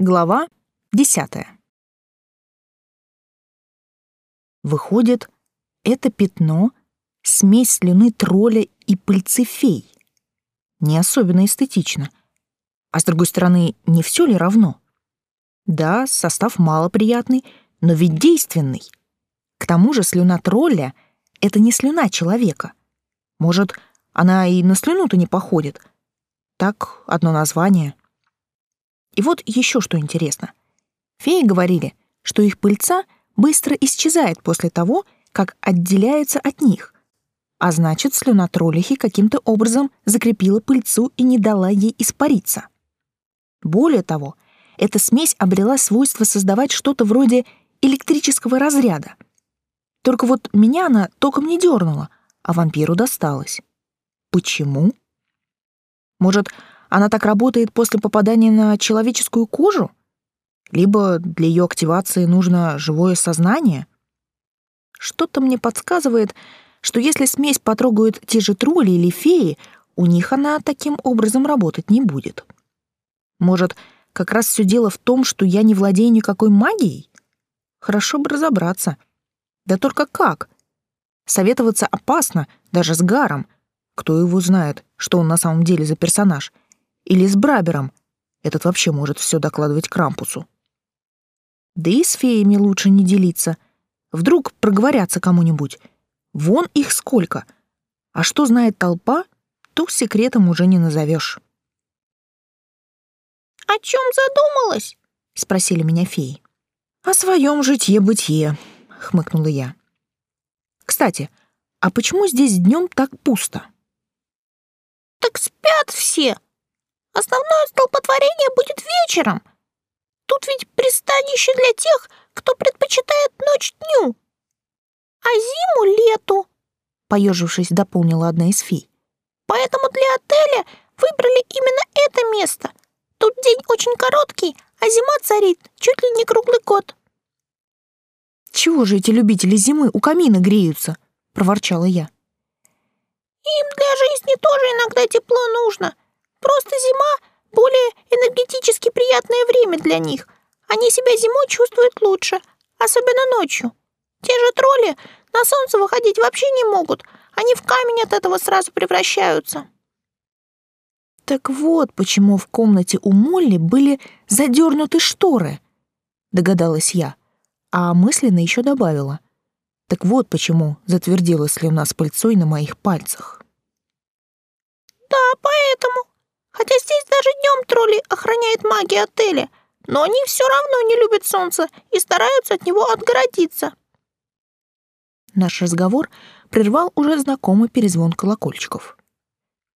Глава десятая. Выходит, это пятно — смесь слюны тролля и пыльцы фей. Не особенно эстетично. А с другой стороны, не все ли равно? Да, состав малоприятный, но ведь действенный. К тому же слюна тролля — это не слюна человека. Может, она и на слюну-то не походит. Так, одно название. И вот еще что интересно. Феи говорили, что их пыльца быстро исчезает после того, как отделяется от них. А значит, слюна троллихи каким-то образом закрепила пыльцу и не дала ей испариться. Более того, эта смесь обрела свойство создавать что-то вроде электрического разряда. Только вот меня она током не дернула, а вампиру досталось. Почему? Может, она так работает после попадания на человеческую кожу? Либо для ее активации нужно живое сознание? Что-то мне подсказывает, что если смесь потрогают те же тролли или феи, у них она таким образом работать не будет. Может, как раз все дело в том, что я не владею никакой магией? Хорошо бы разобраться. Да только как? Советоваться опасно, даже с Гаром. Кто его знает, что он на самом деле за персонаж — или с Брабером. Этот вообще может все докладывать Крампусу. Да и с феями лучше не делиться. Вдруг проговорятся кому-нибудь. Вон их сколько. А что знает толпа, то секретом уже не назовешь. «О чем задумалась?» — спросили меня феи. «О своем житье-бытие», — хмыкнула я. «Кстати, а почему здесь днем так пусто?» «Так спят все», Основное столпотворение будет вечером. Тут ведь пристанище для тех, кто предпочитает ночь дню. А зиму — лету, — поежившись, дополнила одна из фей. Поэтому для отеля выбрали именно это место. Тут день очень короткий, а зима царит чуть ли не круглый год. «Чего же эти любители зимы у камина греются?» — проворчала я. «Им для жизни тоже иногда тепло нужно», Просто зима — более энергетически приятное время для них. Они себя зимой чувствуют лучше, особенно ночью. Те же тролли на солнце выходить вообще не могут. Они в камень от этого сразу превращаются. Так вот, почему в комнате у Молли были задернуты шторы, догадалась я, а мысленно еще добавила. Так вот почему затвердилась ли у нас пыльцой на моих пальцах. Да, поэтому, Хотя здесь даже днем тролли охраняет маги отеля, но они все равно не любят солнце и стараются от него отгородиться. Наш разговор прервал уже знакомый перезвон колокольчиков.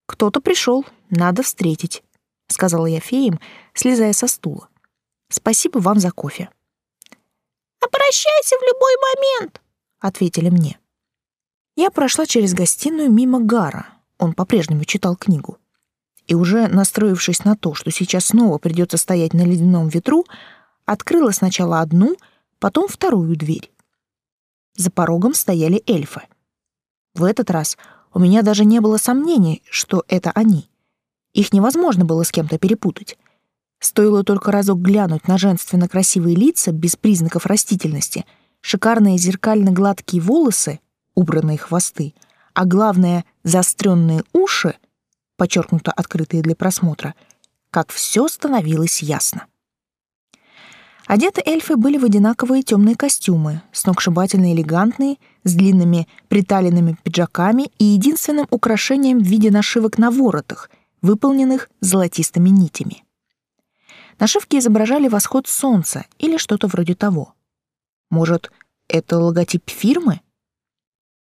«Кто-то пришел, надо встретить», — сказала я феям, слезая со стула. «Спасибо вам за кофе». «Обращайся в любой момент», — ответили мне. Я прошла через гостиную мимо Гара. Он по-прежнему читал книгу и уже настроившись на то, что сейчас снова придется стоять на ледяном ветру, открыла сначала одну, потом вторую дверь. За порогом стояли эльфы. В этот раз у меня даже не было сомнений, что это они. Их невозможно было с кем-то перепутать. Стоило только разок глянуть на женственно красивые лица без признаков растительности, шикарные зеркально-гладкие волосы, убранные хвосты, а главное — заостренные уши — подчеркнуто открытые для просмотра, как все становилось ясно. Одеты эльфы были в одинаковые темные костюмы, сногсшибательно элегантные, с длинными приталенными пиджаками и единственным украшением в виде нашивок на воротах, выполненных золотистыми нитями. Нашивки изображали восход солнца или что-то вроде того. Может, это логотип фирмы?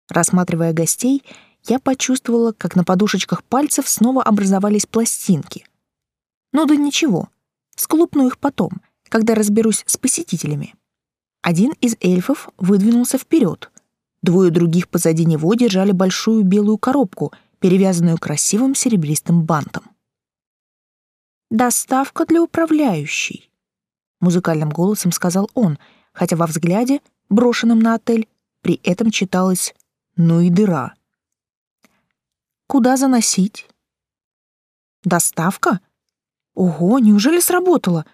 Рассматривая гостей, я почувствовала, как на подушечках пальцев снова образовались пластинки. Ну да ничего, склупну их потом, когда разберусь с посетителями. Один из эльфов выдвинулся вперед. Двое других позади него держали большую белую коробку, перевязанную красивым серебристым бантом. «Доставка для управляющей», — музыкальным голосом сказал он, хотя во взгляде, брошенном на отель, при этом читалось «ну и дыра». Куда заносить? Доставка? Ого, неужели сработало?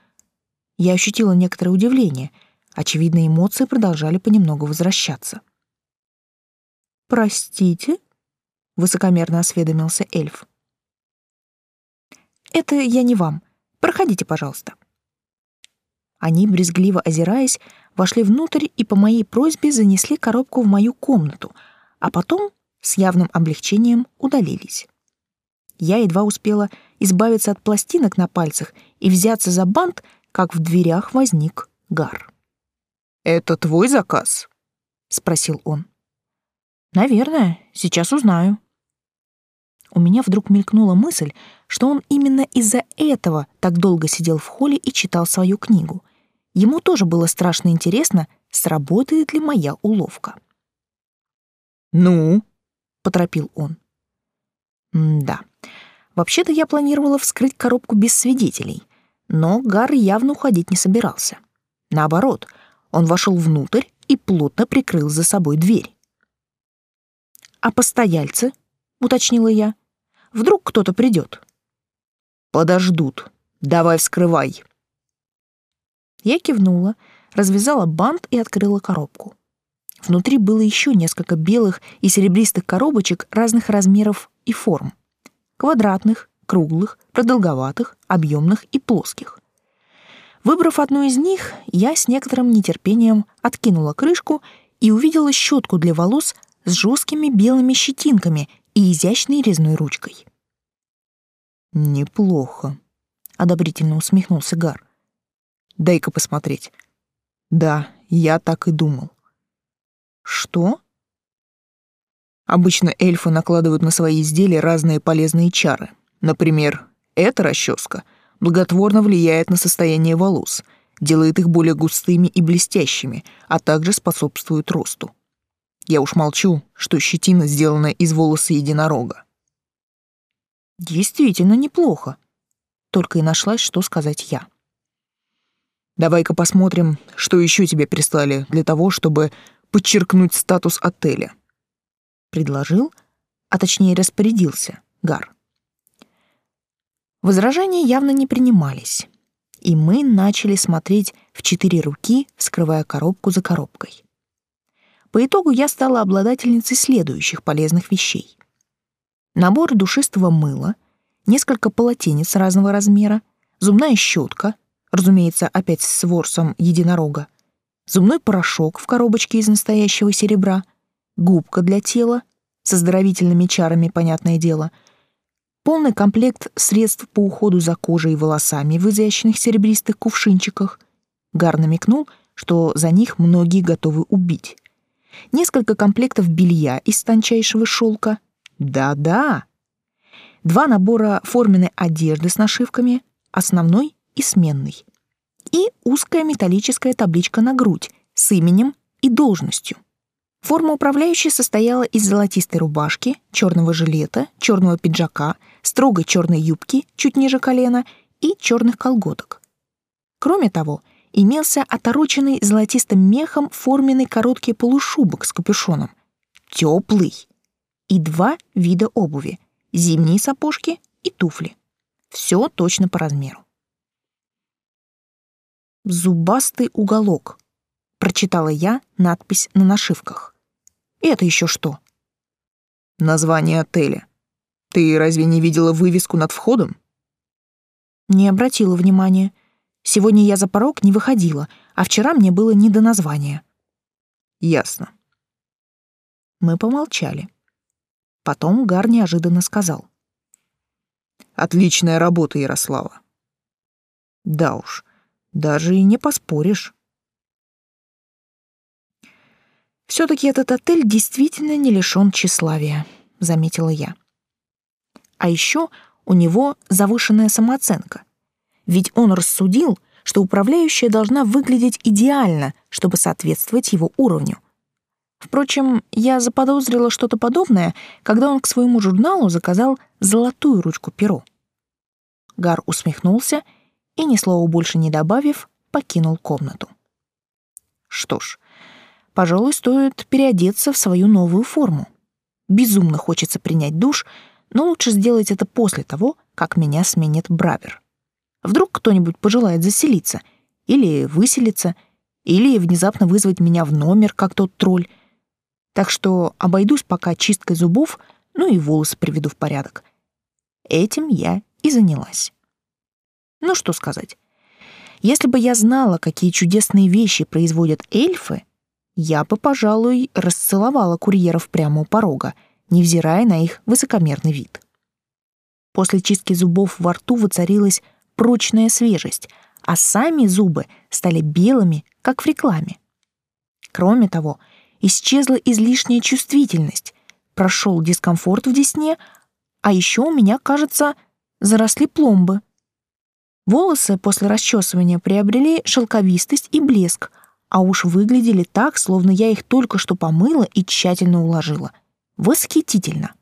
Я ощутила некоторое удивление. Очевидно, эмоции продолжали понемногу возвращаться. «Простите?» — высокомерно осведомился эльф. «Это я не вам. Проходите, пожалуйста». Они, брезгливо озираясь, вошли внутрь и по моей просьбе занесли коробку в мою комнату, а потом с явным облегчением удалились. Я едва успела избавиться от пластинок на пальцах и взяться за бант, как в дверях возник Гар. «Это твой заказ?» — спросил он. «Наверное, сейчас узнаю». У меня вдруг мелькнула мысль, что он именно из-за этого так долго сидел в холле и читал свою книгу. Ему тоже было страшно интересно, сработает ли моя уловка. «Ну?» — поторопил он. «Да, вообще-то я планировала вскрыть коробку без свидетелей, но Гар явно уходить не собирался. Наоборот, он вошел внутрь и плотно прикрыл за собой дверь. «А постояльцы?» — уточнила я. «Вдруг кто-то придет?» «Подождут. Давай вскрывай». Я кивнула, развязала бант и открыла коробку. Внутри было еще несколько белых и серебристых коробочек разных размеров и форм. Квадратных, круглых, продолговатых, объемных и плоских. Выбрав одну из них, я с некоторым нетерпением откинула крышку и увидела щетку для волос с жесткими белыми щетинками и изящной резной ручкой. «Неплохо», — одобрительно усмехнулся Гар. «Дай-ка посмотреть». «Да, я так и думал». «Что?» Обычно эльфы накладывают на свои изделия разные полезные чары. Например, эта расческа благотворно влияет на состояние волос, делает их более густыми и блестящими, а также способствует росту. Я уж молчу, что щетина сделана из волоса единорога. Действительно неплохо. Только и нашлась, что сказать я. Давай-ка посмотрим, что еще тебе прислали для того, чтобы подчеркнуть статус отеля. Предложил, а точнее распорядился Гар. Возражения явно не принимались, и мы начали смотреть в четыре руки, вскрывая коробку за коробкой. По итогу я стала обладательницей следующих полезных вещей. Набор душистого мыла, несколько полотенец разного размера, зубная щетка, разумеется, опять с ворсом единорога, зубной порошок в коробочке из настоящего серебра, губка для тела, со здоровительными чарами, понятное дело, полный комплект средств по уходу за кожей и волосами в изящных серебристых кувшинчиках. Гар намекнул, что за них многие готовы убить несколько комплектов белья из тончайшего шелка. Да-да. Два набора форменной одежды с нашивками, основной и сменный. И узкая металлическая табличка на грудь с именем и должностью. Форма управляющей состояла из золотистой рубашки, черного жилета, черного пиджака, строгой черной юбки чуть ниже колена и черных колготок. Кроме того, имелся отороченный золотистым мехом форменный короткий полушубок с капюшоном. Теплый. И два вида обуви. Зимние сапожки и туфли. Все точно по размеру. «Зубастый уголок», — прочитала я надпись на нашивках. «Это еще что?» «Название отеля. Ты разве не видела вывеску над входом?» Не обратила внимания. Сегодня я за порог не выходила, а вчера мне было не до названия. Ясно. Мы помолчали. Потом Гар неожиданно сказал. Отличная работа, Ярослава. Да уж, даже и не поспоришь. Все-таки этот отель действительно не лишен тщеславия, заметила я. А еще у него завышенная самооценка — ведь он рассудил, что управляющая должна выглядеть идеально, чтобы соответствовать его уровню. Впрочем, я заподозрила что-то подобное, когда он к своему журналу заказал золотую ручку-перо. Гар усмехнулся и, ни слова больше не добавив, покинул комнату. Что ж, пожалуй, стоит переодеться в свою новую форму. Безумно хочется принять душ, но лучше сделать это после того, как меня сменит Бравер. Вдруг кто-нибудь пожелает заселиться, или выселиться, или внезапно вызвать меня в номер, как тот тролль. Так что обойдусь пока чисткой зубов, ну и волосы приведу в порядок. Этим я и занялась. Ну что сказать. Если бы я знала, какие чудесные вещи производят эльфы, я бы, пожалуй, расцеловала курьеров прямо у порога, невзирая на их высокомерный вид. После чистки зубов во рту воцарилась прочная свежесть, а сами зубы стали белыми, как в рекламе. Кроме того, исчезла излишняя чувствительность, прошел дискомфорт в десне, а еще у меня, кажется, заросли пломбы. Волосы после расчесывания приобрели шелковистость и блеск, а уж выглядели так, словно я их только что помыла и тщательно уложила. Восхитительно.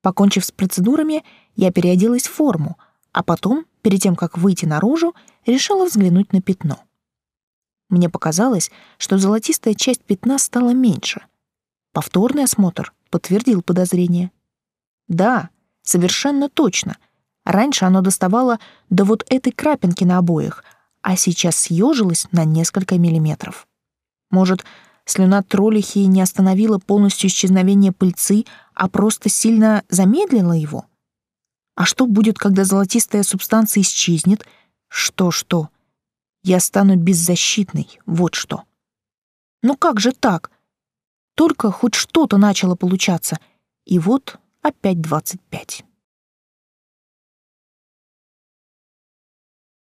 Покончив с процедурами, я переоделась в форму, а потом, перед тем, как выйти наружу, решила взглянуть на пятно. Мне показалось, что золотистая часть пятна стала меньше. Повторный осмотр подтвердил подозрение. Да, совершенно точно. Раньше оно доставало до вот этой крапинки на обоях, а сейчас съежилось на несколько миллиметров. Может, слюна троллихи не остановила полностью исчезновение пыльцы, а просто сильно замедлила его? А что будет, когда золотистая субстанция исчезнет? Что-что? Я стану беззащитной, вот что. Ну как же так? Только хоть что-то начало получаться, и вот опять двадцать пять.